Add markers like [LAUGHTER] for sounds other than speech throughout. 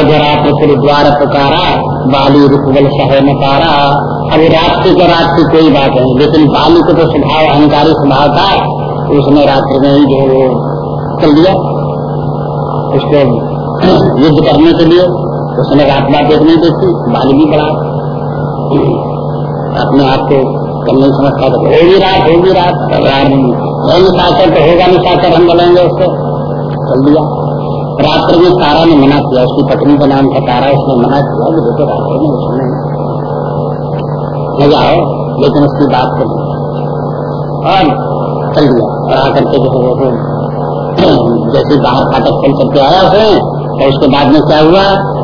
अर्धरात्र फिर द्वार पुकारा, बाली रुकबल सह नकारा अभी रात्रि को रात की कोई बात नहीं, लेकिन बाली को तो स्वभाव, अहंकारी स्वभाव था, उसने रात्रि में ही जो वो कर दिया उसको युद्ध करने के लिए उसने रात बात एक नहीं देखी, बाली भी बढ़ा अपने आप को कल नहीं समझता तो होगी रात होगी रात है निशाचर तो होगा, निशाचर हम बोलेंगे उसको। कर दिया रात्र में तारा ने मना किया, उसकी पत्नी का नाम था तारा, उसने मना किया कि देखो रात्र में उसने ले जाओ लेकिन उसकी बात कर और चल दिया, और आकर के जो है जैसे बाहर फाटक खोल करके आया उसे तो उसके बाद में क्या हुआ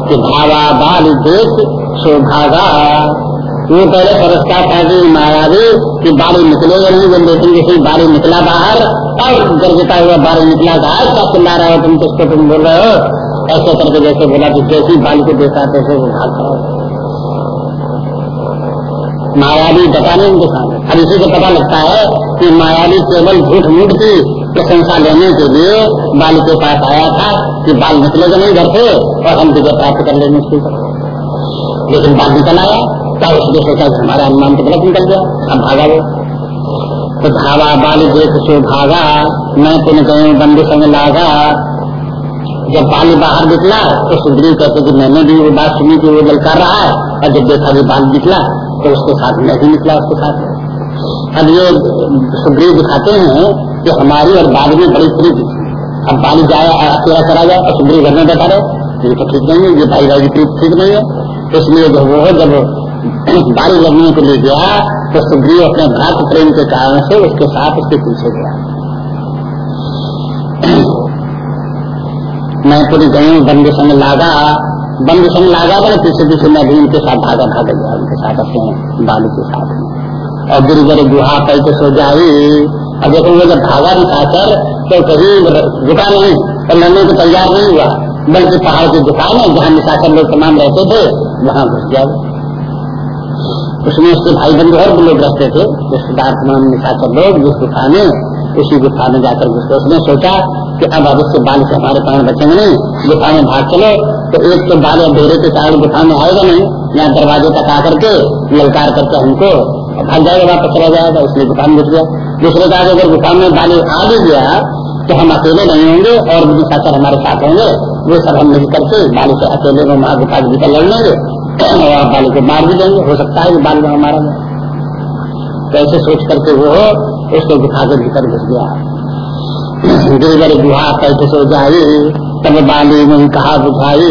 कि भावा बाल देश सौभागा वो पहले पुरस्कार था कि महाराज की बारी निकलेगा नहीं, जब देखेंगे कि बारी निकला बाहर, और गरजता हुआ बारी निकला बाहर क्या चिल्ला रहे हो, तुम किसको तुम बोल रहे हो? ऐसे करके जैसे बोला कि जैसी बाल को देखा, तैसे वो भागता मायावी नहीं उनके सामने। अब इसी को पता लगता है कि मायावी केवल झूठ मूठ की प्रशंसा लेने के लिए बाल के पास आया था कि बाल निकलेगा नहीं घर से, और हम विजय प्राप्त कर लेंगे लेकिन बाल निकल आया। तब उसने सोचा हमारा अनुमान तो गलत निकल गया, अब भागा वो। तो धावा बाल देख सो भागा, मैं पुन गए बंद संग लागा। जब बाल बाहर निकला तो सुग्रीव कहते कि मैंने भी वो बात सुनी कि वो ललकार रहा है, और जब देखा कि बाल निकला तो उसके साथ मैं भी निकला उसके साथ। अब ये सुग्रीव दिखाते हैं कि हमारी और बाल में बड़ी प्रीति अब बाल जाए अकेला करा जाए और सुग्रीव घर में बैठा रहे। ये तो ठीक नहीं है, ये भाई भाई की प्रीति ठीक नहीं है। इसलिए जो वो जब बारी लगने के लिए गया तो सुग्रीव अपने भ्रात प्रेम के कारण से उसके साथ उसके पीछे गया। मैं पूरी गई बंद संग लागा। बंद संग लागा मैंने पीछे पीछे मैं भी उनके साथ भागा भागा गया, उनके साथ अपने बालू के साथ। और गिर गुहा पै के सो जाई और देखो वो जब भागा निशाचर तो कभी रुका नहीं और लड़ने को तैयार नहीं हुआ। बल्कि पहाड़ की दुकान है, जहाँ निशाचर लोग तमाम रहते थे, वहाँ घुस गया उसमें उसके भाई बंधु और लोग रहते थे रिश्तेदार तमाम निशाचर लोग, जिस गुफा में, उसी गुफा में जाकर घुसते उसने सोचा कि अब अब इसके बाल से हमारे प्राण बचेंगे नहीं। गुफा में भाग चलो तो एक तो बाल अंधेरे के कारण गुफा में आएगा नहीं। यहाँ दरवाजे तक आकर के ललकार करके हमको भाग जाएगा, वापस चला जाएगा इसलिए गुफा में घुस गया। दूसरे का अगर गुफा में बाल आ भी गया तो हम अकेले नहीं होंगे और निशाचर हमारे साथ होंगे। वो सब हम मिल करके बाल से अकेले में वहाँ गुफा के भीतर लड़ लेंगे। और आप बाली को मार भी देंगे। हो सकता है कि बाल में हमारा कैसे सोच करके वो उसको गुफा के भीतर घुस गया गिरगर गुहा कैसे सो जाई तब बाली ने कहा बुझाई।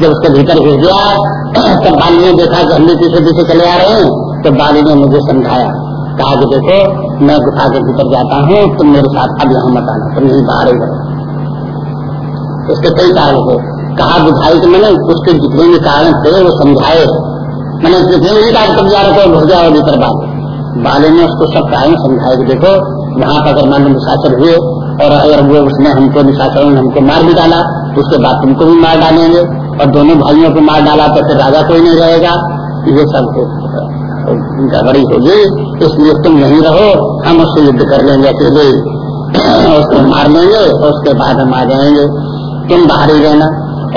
जब उसके भीतर घुस गया, तब बाली ने देखा कि हम पीछे पीछे चले आ रहे हैं तो बाली ने मुझे समझाया। कहा कि देखो, मैं गुफा के भीतर जाता हूँ, तुम मेरे साथ अब यहाँ मत आना, तुम यही बाहर ही रहो। उसके कई कारण थे कहा बुझाई तो मैंने उसके जितने भी कारण थे, वो समझाए। मैंने जितने भी कारण जा रहे घुस जाओ भीतर बात। बाले ने उसको सब कारण समझाए कि देखो वहाँ पर अगर मान निशाचर हुए, और अगर वो उसने हमको निशाचर ने हमको मार भी डाला तो उसके बाद तुमको भी मार डालेंगे, और दोनों भाइयों को मार डाला तो फिर राजा कोई नहीं रहेगा। ये सब गड़बड़ी होगी इसलिए तुम यहीं रहो, हम उससे युद्ध कर लेंगे अकेले [COUGHS] उसको मार लेंगे और उसके बाद हम आ जाएँगे। तुम बाहर ही रहना।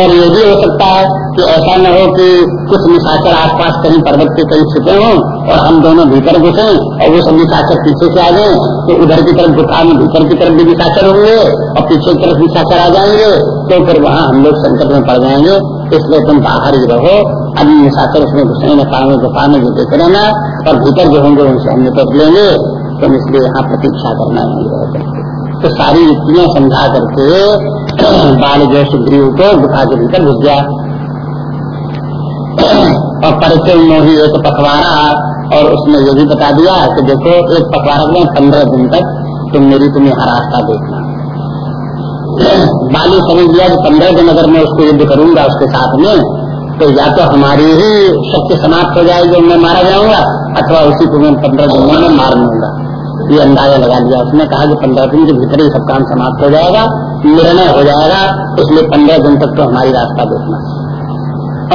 और ये भी हो सकता है कि ऐसा न हो कि कुछ निशाचर आसपास कहीं पर्वत के कहीं छिपे हों और हम दोनों भीतर घुसे और वो सब निशाचर पीछे से आ गए तो उधर की तरफ़ गुफा में भीतर की तरफ़ भी निशाचर होंगे और पीछे की तरफ़ निशाचर आ जाएँगे तो फिर वहाँ हम लोग संकट में पड़ जाएँगे। इसलिए तुम बाहर ही रहो, अभी निशाचर उसमें घुसने न पाएँगे गुफा में जो देते रहना, और भीतर जो होंगे उनसे हम निपट लेंगे। तुम इसलिए यहाँ प्रतीक्षा करना नहीं रह तो सारी युक्तियाँ समझा करके बाल जो सुग्रीव को गुफा के भीतर घुस गया और परिचय मोही एक पखवाड़ा और उसने ये भी बता दिया कि देखो, एक पखवाड़ा में पंद्रह दिन तक तुम मेरी तुम्हें हर रास्ता देखना। बाली समझ लिया कि पंद्रह दिन अगर मैं उसको युद्ध करूँगा उसके साथ में तो या तो हमारी ही शक्ति समाप्त हो जाएगी मैं मारा जाऊँगा, अथवा उसी को मैं पंद्रह दिनों में मार लूँगा ये अंदाज़ा लगा लिया उसने, कहा कि पंद्रह दिन के भीतर ही सब काम समाप्त हो जाएगा। निर्णय हो जाएगा इसलिए पंद्रह दिन तक तो हमारी रास्ता देखना।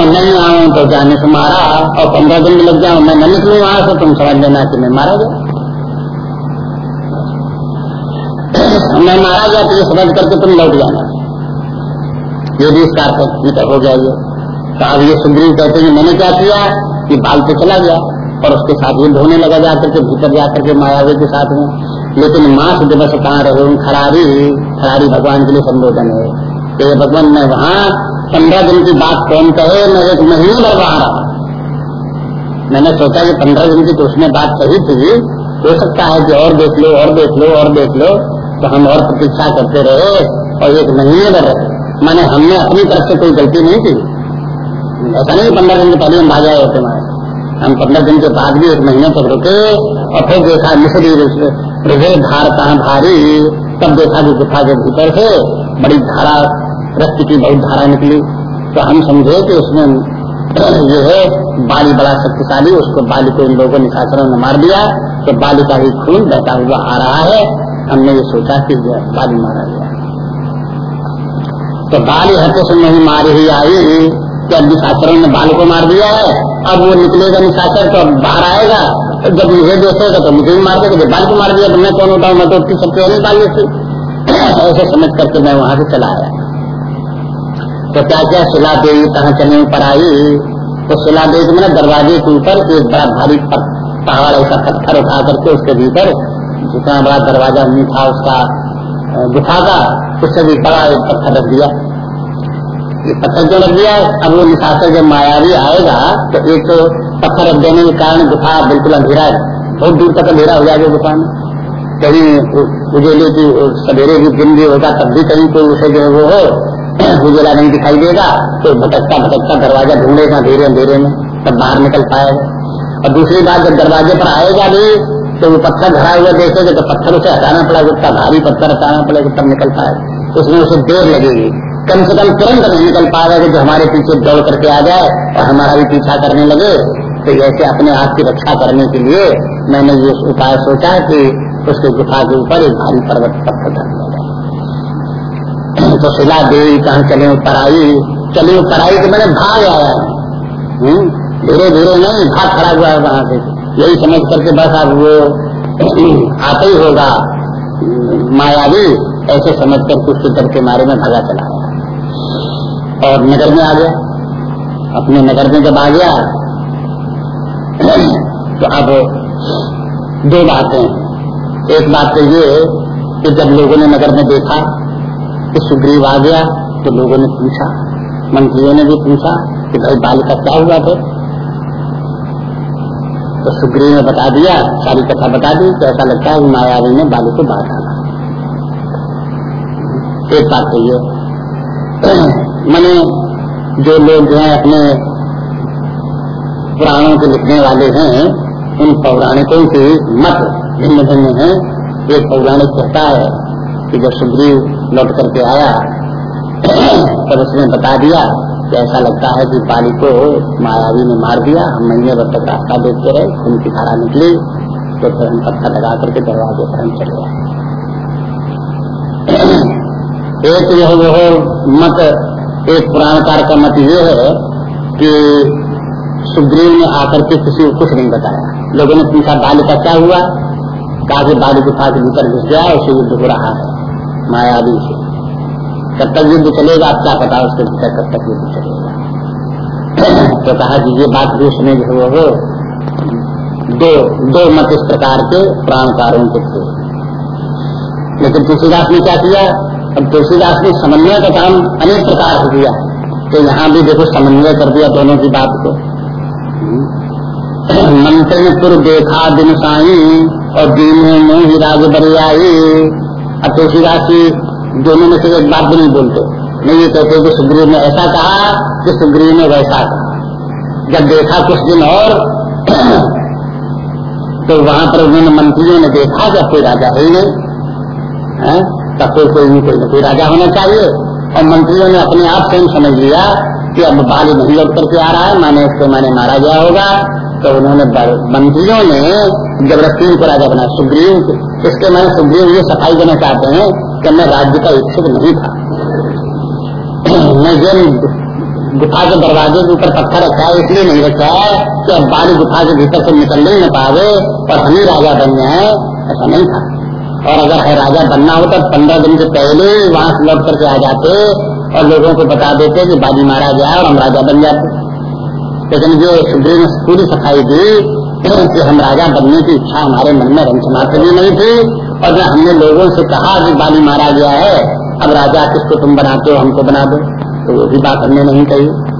और नहीं आऊँ तो जाने से मारा, और पंद्रह दिन लग जाऊँ, मैं न निकलू वहाँ से, तुम समझ लेना कि मैं मारा गया। [COUGHS] मैं मारा गया तो ये समझ करके तुम लौट जाना। ये भी इसका अर्थ हो गया तो अब ये सुग्रीव कहते हैं मैंने क्या किया? कि बाल तो चला गया, और उसके साथ ये धोने लगा जाकर के, भीतर जाकर के मायावी के साथ में। लेकिन मास दिवस कहाँ रहे खरारी खरारी भगवान के लिए संबोधन है। तो ये भगवान मैं वहाँ पंद्रह दिन की बात कौन कहे, मैं एक महीने भर वहाँ रहा। मैंने सोचा कि पंद्रह दिन की तो उसमें बात कही थी, हो सकता है कि और देख लो, और देख लो, और देख लो तो हम और प्रतीक्षा करते रहे और एक महीने भर रहे। मैंने हमने अपनी तरफ़ से कोई गलती नहीं की। ऐसा नहीं पंद्रह दिन के पहले हम भाग होते हमारे। हम पंद्रह दिन के बाद भी एक महीने तक रुके और फिर देखा मिश्री धार कहा भारी, तब देखा कि गुफा के भीतर से बड़ी धारा, रक्त की बहुत धारा निकली। तो हम समझे कि उसमें ये है, बाली बड़ा शक्तिशाली, उसको बाली को इन लोगों ने शासनों ने मार दिया। तो बाली का ही खून बहता हुआ आ रहा है। हमने ये सोचा कि बाली मारा गया। तो बाली हत्या से नहीं मारी ही आई। कि अब निशाचरों ने बाल को मार दिया है। अब वो निकलेगा निशाचर तो बाहर आएगा। जब मुझे देखेगा तो मुझे भी मार देगा जब बाल को मार दिया। तो मैं कौन उठाऊ मैं तो उतनी सबसे नहीं बाल थी। ऐसे समझ करके मैं वहाँ से चला आया। तो क्या क्या शिला देवी, कहाँ चले ऊपर आई तो शिला देवी मैंने दरवाजे के ऊपर एक बड़ा भारी पहाड़ ऐसा पत्थर उठा करके उसके भीतर, जितना बड़ा दरवाज़ा नहीं था उसका गुफा का उससे भी बड़ा एक पत्थर रख दिया। ये पत्थर क्यों लग गया अब वो निशाचर जब मायावी आएगा तो एक तो पत्थर रख देने के कारण गुफा बिल्कुल अंधेरा है। बहुत दूर तक अंधेरा हो जाएगा गुफा में। कहीं उजेले की सवेरे की दिन भी होगा, तब भी कहीं कोई उसे जो वो हो, [CLEARS THROAT] उजेला नहीं दिखाई देगा तो भटकता भटकता दरवाज़ा ढूंढेगा अंधेरे अंधेरे में, तब बाहर निकल पाएगा। और दूसरी बात, जब दरवाजे पर आएगा भी तो वो पत्थर धरा हुआ देखेगा तो पत्थर उसे हटाना पड़ेगा उतना भारी पत्थर हटाना पड़ेगा, तब निकल पाएगा। उसमें उसे देर लगेगी। कम से कम तुरंत नहीं निकल पाएगा जो हमारे पीछे दौड़ करके आ जाए और हमारा भी पीछा करने लगे। तो ऐसे अपने आप की रक्षा करने के लिए मैंने ये उपाय सोचा कि उसके गुफा के ऊपर एक भारी पर्वत पत्थर दिया तो शिला देवी कहा चले ऊपर आई। चले ऊपर आई तो मैंने भाग आया। हम्म, धीरे धीरे नहीं भाग खड़ा हुआ है वहाँ से। यही समझ करके बस अब वो [CLEARS THROAT] आते ही होगा। मायावी ऐसे समझ कर कुछ डर के मारे में भगा चला। और नगर में आ गया। अपने नगर में जब आ गया तो अब दो बातें एक बात तो ये कि जब लोगों ने नगर में देखा कि सुग्रीव आ गया तो लोगों ने पूछा, मंत्रियों ने भी पूछा कि भाई बालिका क्या हुआ थे तो सुग्रीव ने बता दिया, सारी कथा बता दी तो ऐसा लगता है मायावी ने बालू को डाला एक बात तो ये [CLEARS THROAT] मैंने जो लोग जो है, अपने पुराणों के लिखने वाले हैं उन पौराणिकों के मत भिन्न भिन्न हैं। एक पौराणिक कहता है कि जब सुग्रीव लौट करके आया, [COUGHS] तब उसने बता दिया कि ऐसा लगता है कि बाली को मायावी ने मार दिया। हम महीने भर तक रास्ता देखते रहे, खून की धारा निकली तो फिर हम पत्थर लगा करके दरवाजे पर हम चले गए। [COUGHS] एक जो है, वो मत, एक पुराणकार का मत ये है कि सुग्रीव ने आकर के किसी को कुछ नहीं बताया। लोगों ने पूछा, बाल का क्या हुआ? कहा कि बाल गुफा के भीतर घुस गया उसे युद्ध हो रहा है। मायावी से कब तक युद्ध चलेगा आप क्या पता उसके भीतर कब तक युद्ध चलेगा। [CLEARS THROAT] तो कहा कि ये बात भी उसमें जो है, दो दो मत इस प्रकार के प्राणकारों के थे। लेकिन तुलसीदास ने क्या किया? अब तुलसीदास ने समन्वय का काम अनेक प्रकार से किया। तो यहाँ भी देखो, समन्वय कर दिया दोनों की बात को। मंत्र पुर देखा दिन साई और दीन में ही राज बरियाई अब तुलसीदास जी दोनों में से एक बात भी नहीं बोलते। नहीं ये कहते कि सुग्रीव ने ऐसा कहा कि सुग्रीव ने वैसा कहा। जब देखा कुछ दिन और [CLEARS THROAT] तो वहाँ पर उन्होंने मंत्रियों ने देखा जब कोई राजा है ही नहीं। तब कोई कोई कोई कोई राजा होना चाहिए। और मंत्रियों ने अपने आप से समझ लिया कि अब बाली नहीं लौट करके आ रहा है? माने उसको माने मारा गया होगा। तो उन्होंने मंत्रियों ने ज़बरदस्ती को राजा बना सुग्रीव इसके मैंने सुग्रीव ये सफ़ाई देना चाहते हैं कि मैं राज्य का इच्छुक नहीं था। [CLEARS THROAT] मैं जिन गुफा के दरवाजे के ऊपर पत्थर रखा है, इसलिए नहीं रखा है कि अब बारी गुफा के भीतर से निकल नहीं पावे और हम ही राजा बन जाए ऐसा नहीं था। और अगर है राजा बनना होता तो पंद्रह दिन से पहले वहाँ से लौट करके आ जाते और लोगों को बता देते कि बाजी मारा गया और हम राजा बन जाते। लेकिन जो सुग्रीव ने पूरी सफ़ाई दी कि हम राजा बनने की इच्छा हमारे मन में रंग समाप्त भी नहीं थी, और जब हमने लोगों से कहा कि बाली मारा गया है, अब राजा किसको तुम बनाते हो, हमको बना दो। तो वो भी बात हमने नहीं कही।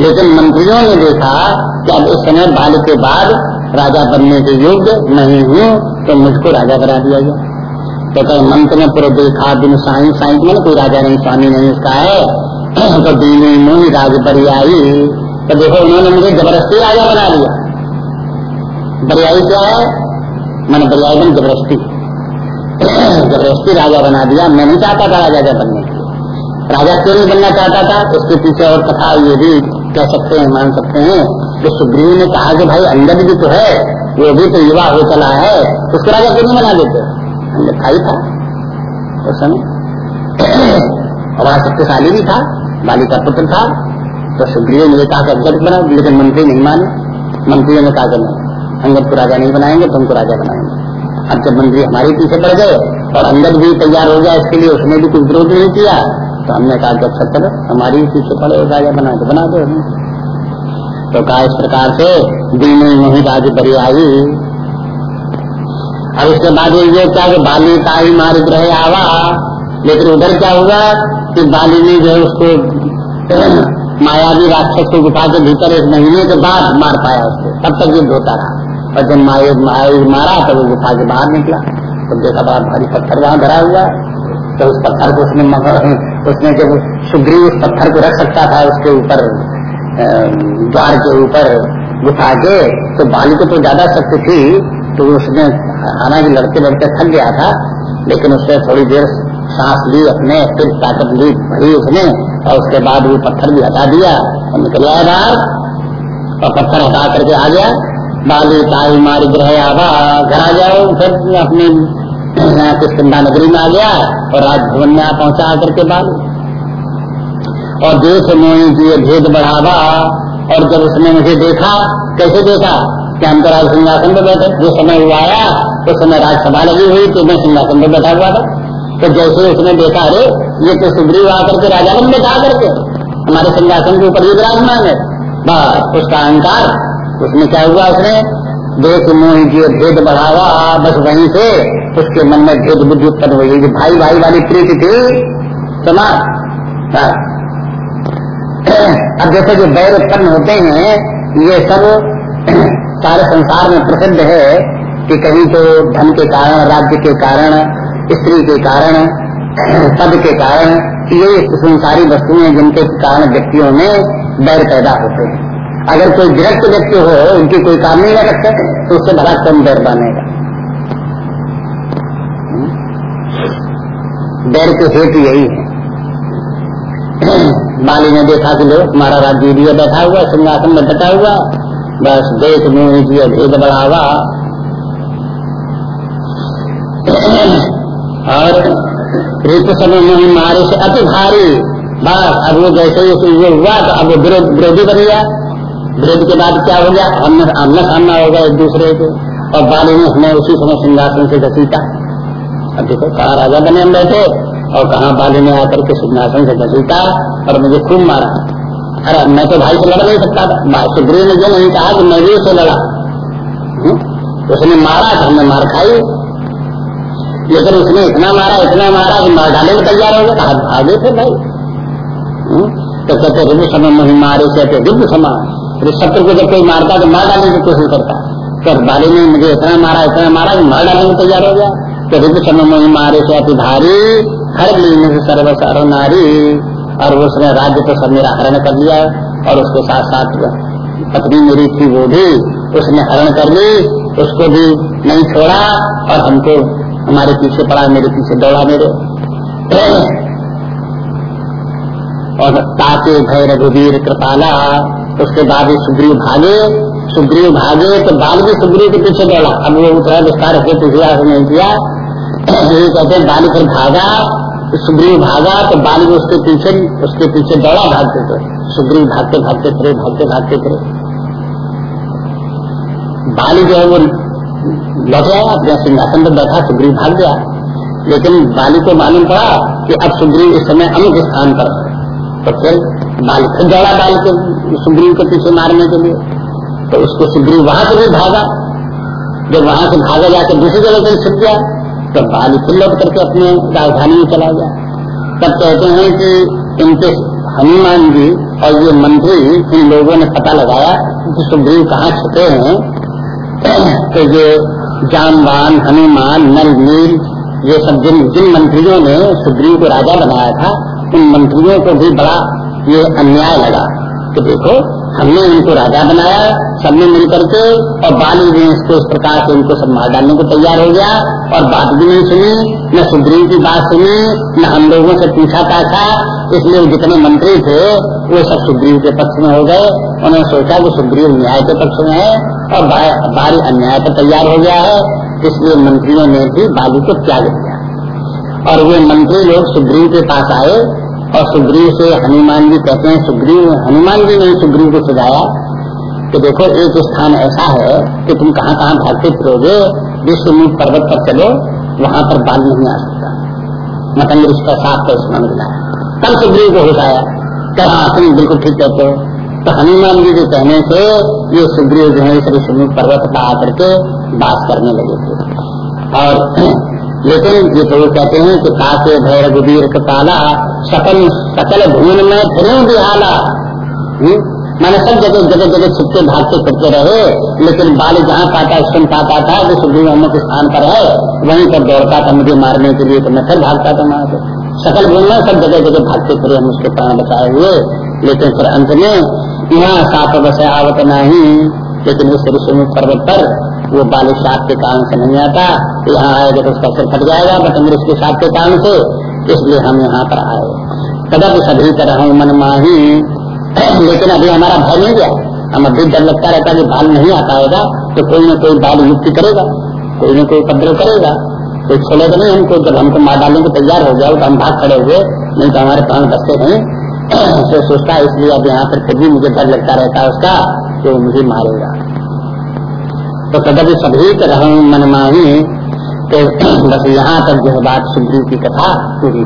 लेकिन मंत्रियों ने देखा कि अब इस समय बाल के बाद राजा बनने के योग्य नहीं हूँ तो मुझको राजा बना दिया गया। तो कहीं, मंत्र ने पूरा देखा दिन साई साई में कोई राजा नहीं, स्वामी नहीं, उसका है। [CLEARS THROAT] तो दीनी मुनि राज आई। तो देखो उन्होंने मुझे ज़बरदस्ती राजा बना दिया। बरियाई क्या है? मैंने बरियाई बन ज़बरदस्ती। [CLEARS THROAT] ज़बरदस्ती राजा बना दिया। मैं नहीं चाहता था राजा बनने के राजा क्यों नहीं बनना चाहता था? उसके पीछे और कथा ये भी कह सकते हैं, मान सकते हैं। कि सुग्रीव ने कहा कि भाई अंगद भी तो है, वो भी तो युवा हो चला है, उसको राजा क्यों नहीं बना देते? अंगद था ही था। उस समय। [CLEARS THROAT] और वहाँ शक्तिशाली भी था बाली का पुत्र था। तो सुग्रीव ने कहा कि अंगद बना लेकिन मंत्री नहीं माने। मंत्रियों ने कहा कि नहीं। अंगद को राजा नहीं बनाएँगे, तुमको राजा बनाएँगे। अब जब मंत्री हमारे पीछे पड़ गए और अंदर भी तैयार हो गया इसके लिए, उसने भी कुछ विरोध नहीं किया तो हमने कहा कि अच्छा चलो हमारी पीछे पड़े राजा बना तो बना दो तो कहा, इस प्रकार से दिन वही राज बड़ी आई। अब इसके बाद ये क्या कि बाली का ही मार ग्रह आवा, लेकिन उधर क्या हुआ कि बाली ने जो है उसको मायावी राक्षस को गुफा के भीतर एक महीने के बाद मार पाया उसको। तब तक युद्ध होता रहा। और जब माया माए मारा तो वो गुफा के बाहर निकला। तो देखा बड़ा भारी पत्थर वहाँ धरा हुआ तो उस पत्थर को उसने उसने जब सुग्रीव उस पत्थर को रख सकता था उसके ऊपर द्वार के ऊपर गुफा के तो बाली को तो ज़्यादा शक्ति थी तो उसने, हालाँकि लड़ते लड़ते थक गया था, लेकिन उसने थोड़ी देर सांस ली अपने, फिर ताकत ली, भरी उसने। और उसके बाद वो पत्थर भी हटा दिया। और निकल आया बाहर और पत्थर हटा करके आ गया। बाली ताई मारी ग्रह आवा घर आ जाओ। फिर अपने किस्किंदा नगरी में आ गया और राजभवन में आ पहुँचा आकर के बाली। और देश मोही की भेद बढ़ावा। और जब उसने मुझे देखा, कैसे देखा? कि हम तो राज सिंहासन पर बैठे। जो समय हुआ आया, उस समय राजसभा लगी हुई तो मैं सिंहासन पर बैठा हुआ था। तो जैसे उसने देखा, अरे ये तो सुग्रीव आकर के राजा बन बैठा करके। हमारे सिंहासन के ऊपर विराजमान है। बस, उसका अहंकार, उसमें क्या हुआ उसने? देश मोह की भेद बढ़ावा, बस वहीं से उसके मन में भेद बुद्धि उत्पन्न हुई। जो भाई भाई वाली प्रीति थी, समाज हाँ। अब जैसे जो बैर उत्पन्न होते हैं, ये सब [CLEARS THROAT] सारे संसार में प्रसिद्ध है कि कहीं तो धन के कारण, राज्य के कारण, स्त्री के कारण पद के कारण ये संसारी वस्तुएँ जिनके कारण व्यक्तियों में बैर पैदा होते हैं। अगर कोई विरक्त व्यक्ति हो, उनकी कोई काम नहीं कर सकते तो उससे बड़ा कम डर बनेगा डर के हेतु यही है। माली ने देखा कि लोग हमारा राज्य भी बैठा हुआ, सिंहासन में बैठा हुआ, बस देख में की भेद बढ़ावा। और ऋतु समय में मारे से अति भारी। बस, अब वो जैसे ये हुआ तो अब विरोधी बन गया। विरोध के बाद क्या हो गया? आमना सामना हो गया एक दूसरे के। और बाली ने हमें उसी समय सिंहासन से घसीटा। अब देखो, कहा राजा बने हम बैठे, और कहा बाली ने आकर के सिंहासन से घसीटा, और मुझे खूब मारा। अरे मैं तो भाई से लड़ नहीं सकता था। सुग्रीव ने जो नहीं कहा कि मैं भी उसे लड़ा। हम्म? उसने मारा तो हमने मार खाई। लेकिन उसने इतना मारा इतना मारा कि मार डाले में तैयार हो गया। भागे थे भाई। हम्म? तो कहते, रुद्र समय में मारे से रुद्र समान। शत्रु को जब कोई मारता तो मार डालने की कोशिश करता तो बाली ने मुझे इतना मारा इतना मारा कि मार डालने में तैयार हो गया। तो रुद्र समय में मारे से अति भारी हर लीन से सर्व सर्व नारी। और उसने राज्य को सब मेरा हरण कर लिया और उसके साथ साथ पत्नी मेरी थी, वो भी उसने हरण कर ली। उसको भी नहीं छोड़ा और हमको हमारे पीछे पड़ा मेरे पीछे दौड़ा मेरे। और ताके भय रघुवीर कृपाला, उसके बाद ही सुग्रीव भागे। सुग्रीव भागे तो बाल भी सुग्रीव के पीछे दौड़ा। अब वो उतरा, विस्तार से पिछला नहीं किया? कहते बाल फिर भागा। तो सुग्रीव भागा तो बाल भी उसके पीछे उसके पीछे दौड़ा भागते थे सुग्रीव भागते भागते फिरे, भागते भागते फिरे। बाली जो है वो लौट आया अपने सिंहासन पर बैठा, सुग्रीव भाग गया। लेकिन बाली को मालूम पड़ा कि अब सुग्रीव इस समय अमुक स्थान पर है। तो फिर बाल फिर दौड़ा डाल के, सुग्रीव के पीछे मारने के लिए। तो उसको सुग्रीव वहाँ से भी भागा। जब वहाँ से भागा जाकर दूसरी जगह कहीं छिप गया तो बाली फिर लौट करके अपने राजधानी में चला गया। तब कहते हैं कि इनके हनुमान जी और ये मंत्री, इन लोगों ने पता लगाया कि सुग्रीव कहाँ छुपे हैं। [CLEARS THROAT] तो ये जामवान हनुमान, नल, नील, ये सब जिन जिन मंत्रियों ने सुग्रीव को राजा बनाया था, उन मंत्रियों को भी बड़ा ये अन्याय लगा। कि देखो, हमने इनको राजा बनाया, सबने मिल करके और बाली ने इसको इस प्रकार से इनको सब मार डालने को तैयार हो गया। और बात भी नहीं सुनी, न सुग्रीव की बात सुनी, न हम लोगों से पूछा पाछा इसलिए जितने मंत्री थे, वो सब सुग्रीव के पक्ष में हो गए। उन्होंने सोचा कि सुग्रीव न्याय के पक्ष में है, और बाली अन्याय पर तैयार हो गया है। इसलिए मंत्रियों ने भी बाली को त्याग दिया। और वे मंत्री लोग सुग्रीव के पास आए और सुग्रीव से हनुमान जी कहते हैं, सुग्रीव, हनुमान जी ने सुग्रीव को सजाया कि देखो, एक स्थान ऐसा है कि तुम कहाँ कहाँ भागते फिरोगे विश्वमुख पर्वत पर चलो, वहाँ पर बाल नहीं आ सकता। मतंग इसका साफ़ तो उसमें मिला तब सुग्रीव को होश आया कि हाँ तुम बिल्कुल ठीक कहते हो। तो हनुमान जी के कहने से ये सुग्रीव जो है ऋषिमुख पर्वत पर आकर के बात करने लगे थे। और लेकिन ये तो वो कहते हैं कि काके भय रघुवीर कपाला सकल सकल भून में फिर बिहाला हम्म? मैंने सब जगह जगह जगह छिपके भागते फिरते रहे, लेकिन बाल जहाँ पाता सुन पाता था जो सुग्रीव अमुक स्थान पर है, वहीं पर दौड़ता था मुझे मारने के लिए तो मैं फिर भागता था वहाँ से। सकल भूमि में सब जगह जगह भागते फिरे हम उसके प्राण बचाए हुए, लेकिन फिर अंत में, यहाँ सात बस आवत नहीं। लेकिन इस ऋषि पर्वत पर वो बाल साप के कारण से नहीं आता यहाँ आएगा तो उसका सिर फट जाएगा, बट अमृत के साप के कारण से, इसलिए हम यहाँ पर आए। कदम सभी तरह मन माही। लेकिन अभी हमारा भय नहीं गया। हम अभी डर लगता रहता है कि बाल नहीं आ पाएगा तो कोई न कोई बाल मुक्ति करेगा, कोई न कोई उपद्रव करेगा। कोई छोड़ेगा नहीं हमको, जब हमको मार डालेंगे तैयार हो जाओ तो हम भाग खड़े हुए, नहीं तो हमारे प्राण बचते नहीं। [CLEARS THROAT] तो सोचता है इसलिए अब यहाँ पर फिर भी मुझे डर लगता रहता है उसका तो मुझे मारेगा। तो कदम सभी रहूँ मनमाही तो बस यहाँ तक जो बात सुग्रीव की कथा पूरी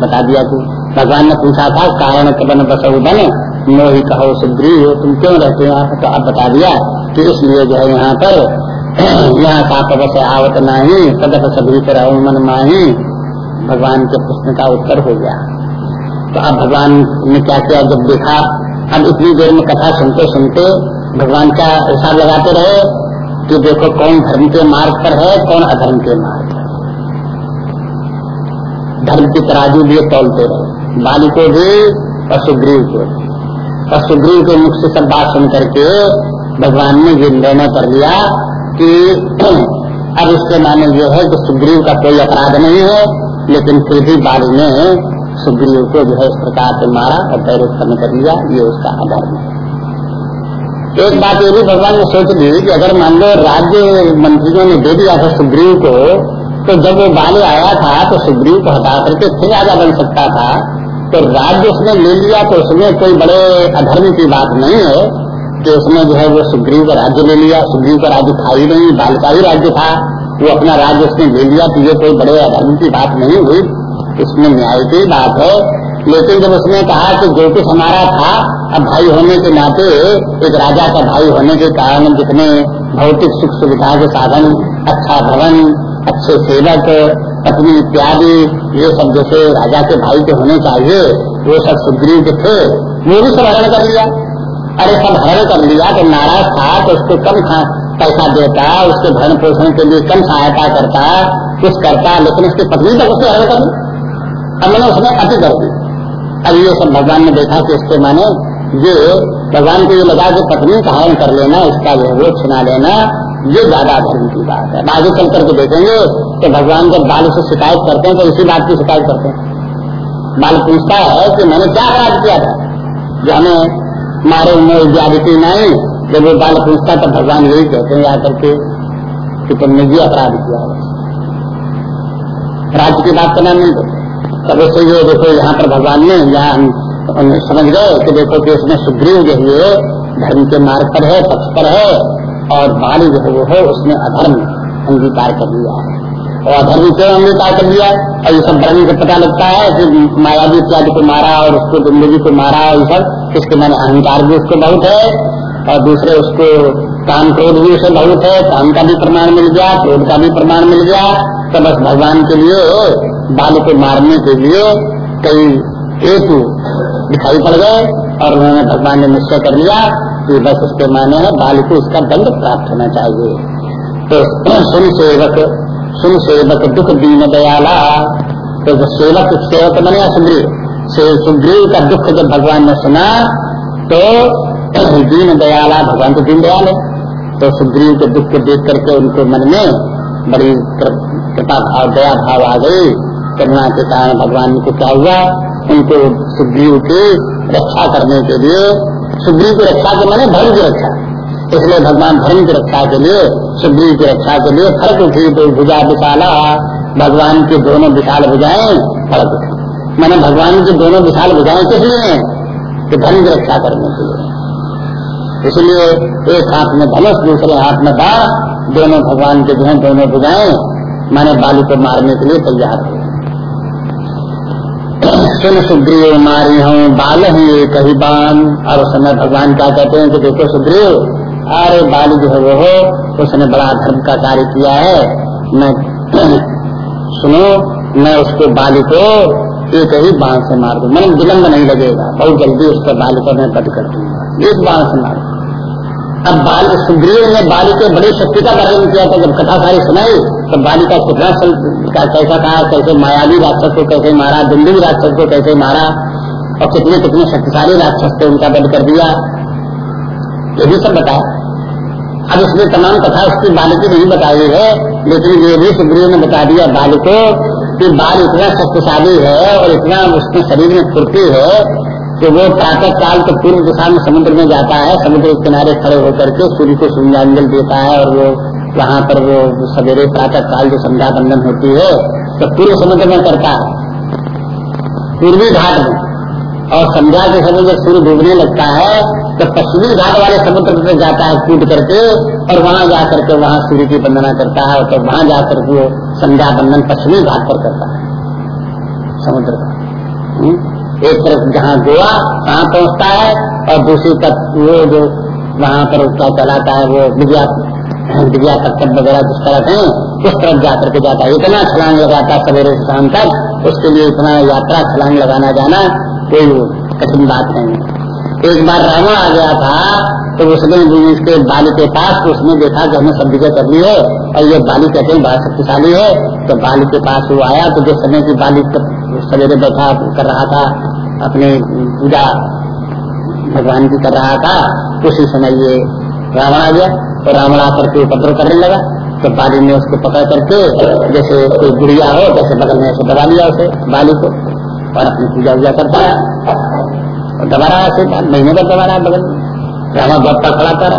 बता दिया कि भगवान ने पूछा था, कारण कदन बस बन ही कहो सुग्रीव तुम क्यों रहते हो? तो आप बता दिया कि इसलिए जो है यहाँ पर यहाँ का बस आवत नहीं कदप सभी रहूँ मन माही भगवान के प्रश्न का उत्तर हो गया। तो अब भगवान ने क्या किया? जब देखा, अब इतनी देर में कथा सुनते सुनते भगवान का हिसाब लगाते रहे कि देखो कौन धर्म के मार्ग पर है, कौन अधर्म के मार्ग पर धर्म की तराजू लिए तोलते रहे। बाली को भी और सुग्रीव को। और सुग्रीव के मुख से सब बात सुन करके भगवान ने ये निर्णय कर लिया कि [CLEARS THROAT] अब इसके माने ये है कि सुग्रीव का कोई अपराध नहीं है, लेकिन फिर भी बाली ने सुग्रीव को जो है इस प्रकार से मारा और पैर कर लिया, ये उसका अधर्म है। एक बात ये भी भगवान ने सोच ली कि अगर मान लो राज्य मंत्रियों ने दे दिया था सुग्रीव को तो जब वो बाले आया था तो सुग्रीव को हटा करके फिर राजा बन सकता था। तो राज्य उसने ले लिया तो उसमें कोई बड़े अधर्म की बात नहीं है कि उसने जो है वो सुग्रीव का राज्य ले लिया, सुग्रीव का राज्य था ही नहीं, बाल का ही राज्य था। वो अपना राज्य उसने ले लिया तो ये कोई बड़े अधर्म की बात नहीं हुई। इसमें न्याय की बात है। लेकिन जब उसने कहा कि जो कुछ हमारा था, अब भाई होने के नाते एक राजा का भाई होने के कारण जितने भौतिक सुख सुविधा के साधन अच्छा भवन, अच्छे सेवक, पत्नी इत्यादि, ये सब जैसे राजा के भाई के होने चाहिए, वो सब सुग्रीव के थे, वो भी सब हरण कर लिया। अरे सब हरण कर लिया तो नाराज़ था तो उसको कम पैसा देता, उसके भरण पोषण के लिए कम सहायता करता, कुछ करता, लेकिन उसकी पत्नी तक उसने हरण कर ली। अब मैंने उसने अति कर दी अब ये सब भगवान ने देखा कि इसके माने ये भगवान को ये लगा कि पत्नी का हरण कर लेना, इसका जो वो छिना लेना, ये ज़्यादा धर्म की बात है। आगे चल करके देखेंगे कि भगवान जब बाल से शिकायत करते हैं तो इसी बात की शिकायत करते हैं। बाल पूछता है कि मैंने क्या अपराध किया था? जो हमें मारे उन्हें इत्यादि नहीं जब वो बाल पूछता तो भगवान यही कहते हैं, आकर के कि तुमने ये अपराध किया राज्य की बात करना नहीं देते तब ये देखो, यहाँ पर भगवान ने, यहाँ समझ गए कि देखो कि उसमें सुग्रीव जो है धर्म के मार्ग पर है, पक्ष पर है, और बाली जो है वो है, उसने अधर्म अंगीकार कर लिया है। और अधर्म क्यों अंगीकार कर लिया? और ये सब धर्म से पता लगता है कि मायावी इत्यादि को मारा और उसको ज़िंदगी को मारा, ये सब, इसके मैंने अहंकार भी उसको बहुत है, और दूसरे उसको काम क्रोध भी उसे बहुत है, काम का भी प्रमाण मिल गया, क्रोध का भी प्रमाण मिल गया तो बस भगवान के लिए बाल को मारने के लिए कई हेतु दिखाई पड़ गए और उन्होंने भगवान ने निश्चय कर लिया कि बस उसके माने है, बाल को इसका दंड प्राप्त होना चाहिए। तो सुन सेवक सुन सेवक दुख दीन दयाला। तो सेवक सेवक बने सुग्रीव। से सुग्रीव का दुख जब भगवान ने सुना तो दीन दयाला, भगवान तो दीन दयाल है। तो सुग्रीव के दुख को देख करके उनके मन में बड़ी कृपा भाव, दया भाव आ गई। करुणा के कारण भगवान को क्या हुआ? उनको सुग्रीव की रक्षा करने के लिए, सुग्रीव की रक्षा के मैंने धर्म की रक्षा। इसलिए भगवान धर्म की रक्षा के लिए, सुग्रीव की रक्षा के लिए फ़र्क उठी तो भुजा विशाला, भगवान की दोनों विशाल भुजाएँ फ़र्क मैंने भगवान की दोनों विशाल भुजाएँ किस लिए कि धर्म की रक्षा करने के लिए। इसलिए एक हाथ में धनुष, दूसरे हाथ में बाढ़ दोनों भगवान के जो है, दोनों भुजाएँ, मैंने बालू को मारने के लिए तैयार हुए सुन सुग्रीव मारी हूँ, बाल ही एक ही बान। और उस समय भगवान क्या कहते हैं कि देखो सुग्रीव, अरे बाल जो है वो हो, उसने बड़ा धर्म का कार्य किया है। मैं [CLEARS THROAT] सुनो, मैं उसको बाली को एक ही बाण से मार दू। मैंने विलम्ब नहीं लगेगा। बहुत जल्दी उस पर बाल को मैं बद कर दूँगा। एक बाण से मार अब बाल, सुग्रीव ने बाली के बड़ी शक्ति का वर्णन किया था। जब कथा सारी सुनाई तो बाली का कैसा था, कैसे मायावी राक्षस को कैसे मारा, दिल्ली राक्षस को कैसे मारा, और कितने कितने शक्तिशाली राक्षस थे उनका वध कर दिया। ये भी सब बताया। अब इसमें तमाम कथा उसकी बाली की नहीं बताई है, लेकिन ये भी सुग्रीव ने बता दिया बाल को कि बाल इतना शक्तिशाली है और इतना उसके शरीर में फुर्ती है कि वो प्रातः काल तो पूर्व दिशा में समुद्र में जाता है, समुद्र के किनारे खड़े होकर के सूर्य को सूर्यांजल देता है और वो वहाँ पर वो सवेरे प्रातः काल जो संध्या बंधन होती है तो पूर्व समुद्र में करता है। पूर्वी घाट में। और संध्या के समय जब सूर्य डूबने लगता है तो पश्चिमी घाट वाले समुद्र में जाता है कूद करके, और वहाँ जाकर के वहाँ सूर्य की वंदना करता है तो वहाँ जाकर के वो संध्या बंधन पश्चिमी घाट पर करता है। समुद्र का। हम्म? एक तरफ़ जहाँ गोवा, वहाँ पहुँचता है, और दूसरी तरफ़ वो जो वहाँ पर क्या चलाता है, वो विद्या विद्या कर्तव्य वगैरह जिस तरह है उस तरफ़ जाकर के जाता है। इतना छलांग लगाता सवेरे से शाम तक, उसके लिए इतना यात्रा छलांग लगाना जाना कोई कठिन बात नहीं। एक बार रावण आ गया था तो उसने इसके बाली के पास तो उसने देखा कि हमें सब विजय कर ली है, और ये बाली कहते हैं बड़ा शक्तिशाली है। तो बाली के पास वो आया तो जिस समय की बाली सवेरे बैठा कर रहा था, अपने पूजा भगवान की कर रहा था, उसी समय ये रावण आ गया। तो रावण आकर के उपद्रव करने लगा तो बाली ने उसको पकड़ करके जैसे कोई गुड़िया हो, जैसे बगल में ऐसे दबा लिया उसे, बाली को, और अपनी पूजा वूजा करता है और दबा रहा ऐसे महीने पर दबा रहा बगल रावण बप्पा खड़ा कर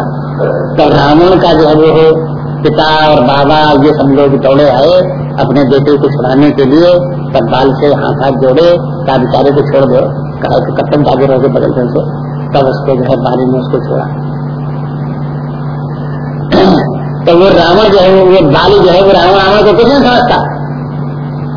तो रावण का जो है वो पिता और बाबा, ये सब लोग दौड़े आए अपने बेटे को छुड़ाने के लिए। तब बाल से हाथ हाथ जोड़े क्या बेचारे को छोड़ दो। कहा कि कब तक जागे रहोगे बगल से तब उसको जो है बाली ने उसको छोड़ा। तो वो रावण जो है, वो बाली जो है, वो रावण रावण को कुछ नहीं समझता।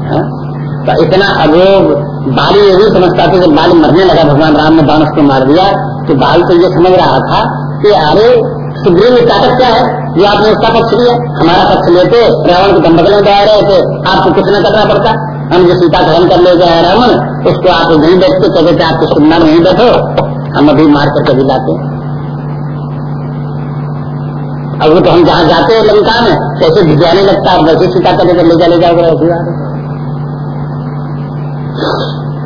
हाँ? तो इतना अब वो बाली ये भी समझता था जब बाली मरने लगा, भगवान राम ने बाण को मार दिया। तो बाल तो ये समझ रहा था कि अरे, सुग्रीव में ताकत क्या है? जो आपने उसका पक्ष लिया। हमारा पक्ष लेते, रावण को दम बदले जा रहे थे आपको कुछ न करना पड़ता। हम जो सीता ग्रहण कर ले गए रावण, उसको आप नहीं बैठते, कहते थे आपको सुनना नहीं बैठो। हम अभी मार कर कभी लाते अब वो तो हम जहाँ जाते हैं लंका में कैसे भिजाने लगता है, वैसे सीता कर ले जा, ले जाओगे ऐसी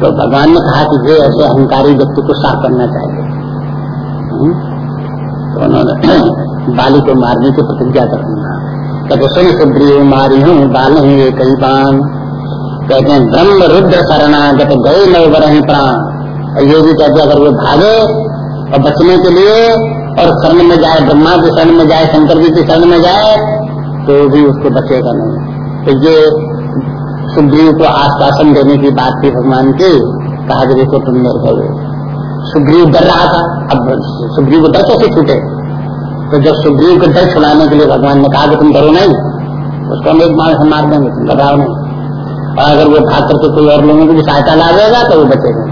तो भगवान ने कहा कि ये ऐसे अहंकारी व्यक्ति को साफ़ करना चाहिए। हम्म? तो उन्होंने [CLEARS THROAT] बाली को मारने की प्रतिज्ञा कर दूँगा कहते, सुन सुग्रीव, मारी हूँ, बाल ही कई बाण। कहते हैं, ब्रह्म रुद्र शरणागत गए नव बरही प्राण ये भी कहते अगर वो भागे और बचने के लिए और शरण में जाए, ब्रह्मा के शरण में जाए, शंकर जी के शरण में जाए तो भी उसको बचेगा नहीं। तो ये सुग्रीव को आश्वासन देने की बात थी भगवान की, कहा कि देखो तुम निर्भय सुग्रीव डर रहा था। अब सुग्रीव को डर कैसे छूटे? तो जब सुग्रीव को डर छुड़ाने के लिए भगवान ने कहा कि तुम डरो नहीं, उसको हम एक बार से मार देंगे, तुम डराओ नहीं। और अगर वो भाग करके कोई और लोगों की भी सहायता ला देगा तो वो बचेगा।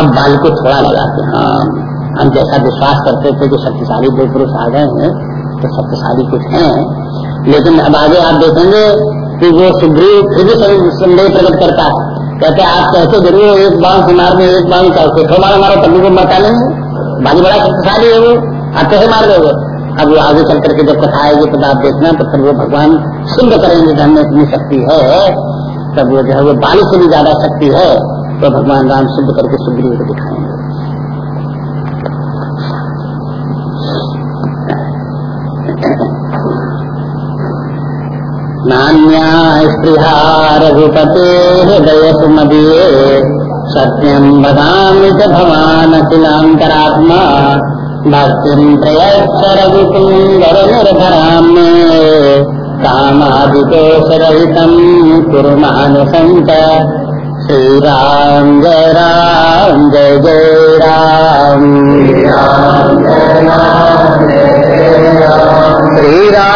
अब बाल को थोड़ा लगाते हाँ हम जैसा विश्वास करते थे कि शक्तिशाली दो पुरुष आ गए हैं तो शक्तिशाली कुछ हैं। लेकिन अब आगे आप देखेंगे कि वो सुग्रीव फिर भी संदेह प्रकट करता है। कहते आप कहते ज़रूर एक बाण से मार में एक का छठो बार हमारा तभी को मरता नहीं भारी बड़ा शक्तिशाली है वो, आप कैसे मार दोगे? अब वो आगे चल करके जब कथा आएगी तो आप देखना तो फिर वो भगवान सिद्ध करेंगे कि हमें इतनी शक्ति है, तब वो जो है वो बाली से भी ज़्यादा शक्ति है तो भगवान राम सिद्ध करके सुग्रीव को दिखाएँगे। नान्या स्पृहा रघुपते हृदय सुमदीये सत्यम बदामि च भवान् अखिलान्तरात्मा भक्तिं प्रयच्छ रघुकुन्दर निर्भराम्ये कामादिदोषरहितं कुरु मानसञ्च श्रीराम जय राम, जय जय राम श्री राम।